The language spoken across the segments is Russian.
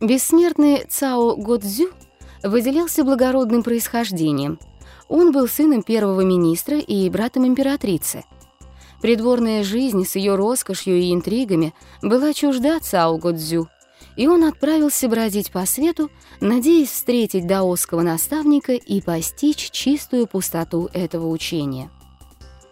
Бессмертный Цао Годзю выделялся благородным происхождением. Он был сыном первого министра и братом императрицы. Придворная жизнь с ее роскошью и интригами была чужда Цао Годзю, и он отправился бродить по свету, надеясь встретить даосского наставника и постичь чистую пустоту этого учения.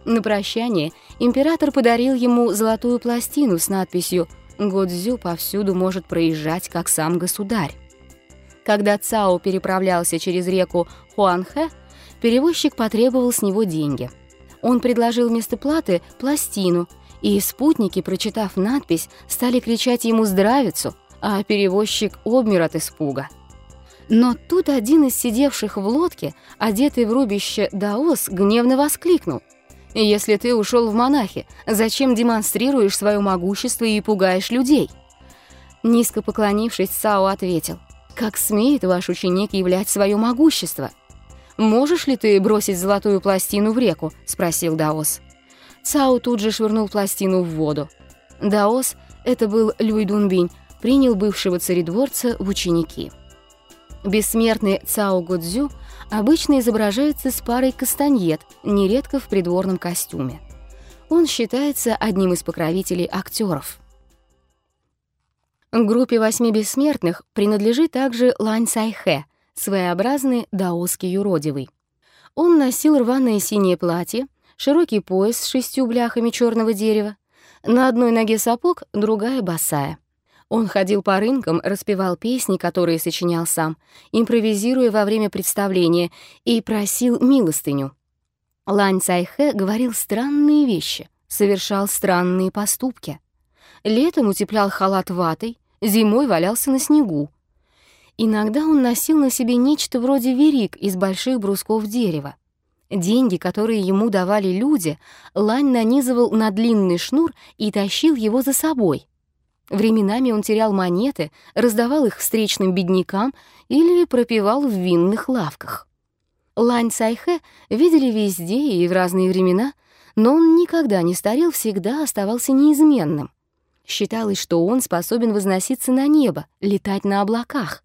На прощание император подарил ему золотую пластину с надписью «Годзю повсюду может проезжать, как сам государь». Когда Цао переправлялся через реку Хуанхэ, перевозчик потребовал с него деньги. Он предложил вместо платы пластину, и спутники, прочитав надпись, стали кричать ему «здравицу», а перевозчик обмер от испуга. Но тут один из сидевших в лодке, одетый в рубище Даос, гневно воскликнул — если ты ушел в монахи, зачем демонстрируешь свое могущество и пугаешь людей?» Низко поклонившись, Сао ответил, «Как смеет ваш ученик являть свое могущество?» «Можешь ли ты бросить золотую пластину в реку?» — спросил Даос. Цао тут же швырнул пластину в воду. Даос, это был Люй Дунбинь, принял бывшего царедворца в ученики. Бессмертный Цао Годзю обычно изображается с парой кастаньет, нередко в придворном костюме. Он считается одним из покровителей актеров. Группе восьми бессмертных принадлежит также Лань Сайхэ, своеобразный даосский юродивый. Он носил рваное синее платье, широкий пояс с шестью бляхами черного дерева, на одной ноге сапог, другая босая. Он ходил по рынкам, распевал песни, которые сочинял сам, импровизируя во время представления, и просил милостыню. Лань Цайхэ говорил странные вещи, совершал странные поступки. Летом утеплял халат ватой, зимой валялся на снегу. Иногда он носил на себе нечто вроде верик из больших брусков дерева. Деньги, которые ему давали люди, Лань нанизывал на длинный шнур и тащил его за собой. Временами он терял монеты, раздавал их встречным беднякам или пропивал в винных лавках. Лань Цайхэ видели везде и в разные времена, но он никогда не старел, всегда оставался неизменным. Считалось, что он способен возноситься на небо, летать на облаках.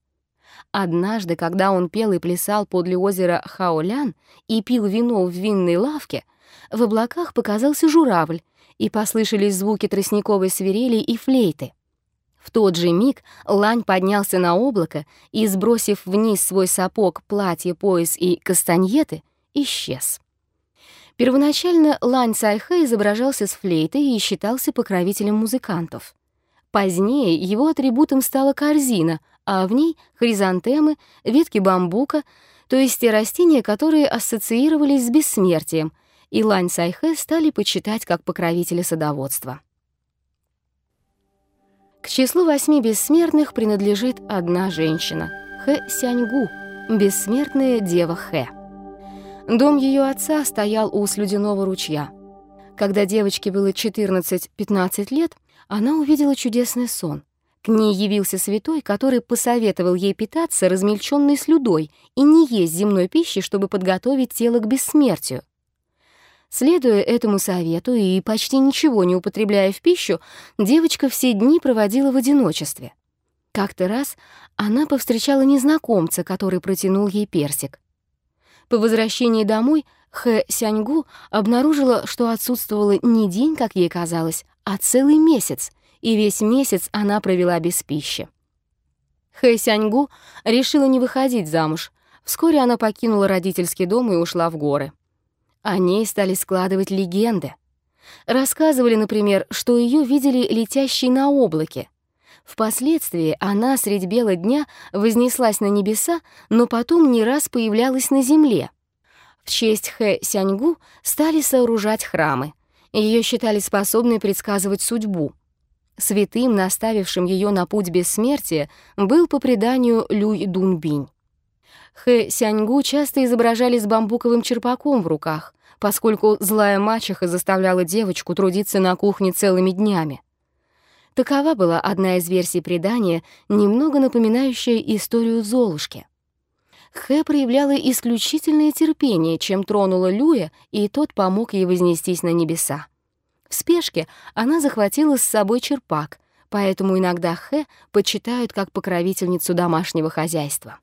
Однажды, когда он пел и плясал подле озера Хаолян и пил вино в винной лавке, в облаках показался журавль, и послышались звуки тростниковой свирели и флейты. В тот же миг Лань поднялся на облако и, сбросив вниз свой сапог, платье, пояс и кастаньеты, исчез. Первоначально Лань Цайхэ изображался с флейтой и считался покровителем музыкантов. Позднее его атрибутом стала корзина, а в ней — хризантемы, ветки бамбука, то есть те растения, которые ассоциировались с бессмертием — и Лань Сайхэ стали почитать как покровителя садоводства. К числу восьми бессмертных принадлежит одна женщина — Хэ Сяньгу, бессмертная дева Хэ. Дом ее отца стоял у слюдяного ручья. Когда девочке было 14-15 лет, она увидела чудесный сон. К ней явился святой, который посоветовал ей питаться размельченной слюдой и не есть земной пищи, чтобы подготовить тело к бессмертию. Следуя этому совету и почти ничего не употребляя в пищу, девочка все дни проводила в одиночестве. Как-то раз она повстречала незнакомца, который протянул ей персик. По возвращении домой Хэ Сяньгу обнаружила, что отсутствовала не день, как ей казалось, а целый месяц, и весь месяц она провела без пищи. Хэ Сяньгу решила не выходить замуж. Вскоре она покинула родительский дом и ушла в горы. О ней стали складывать легенды. Рассказывали, например, что ее видели летящей на облаке. Впоследствии она средь бела дня вознеслась на небеса, но потом не раз появлялась на земле. В честь Хэ Сяньгу стали сооружать храмы. Ее считали способной предсказывать судьбу. Святым, наставившим ее на путь бессмертия, был по преданию Люй Дунбинь. Хэ Сяньгу часто изображали с бамбуковым черпаком в руках, поскольку злая мачеха заставляла девочку трудиться на кухне целыми днями. Такова была одна из версий предания, немного напоминающая историю Золушки. Хэ проявляла исключительное терпение, чем тронула Люя, и тот помог ей вознестись на небеса. В спешке она захватила с собой черпак, поэтому иногда Хэ почитают как покровительницу домашнего хозяйства.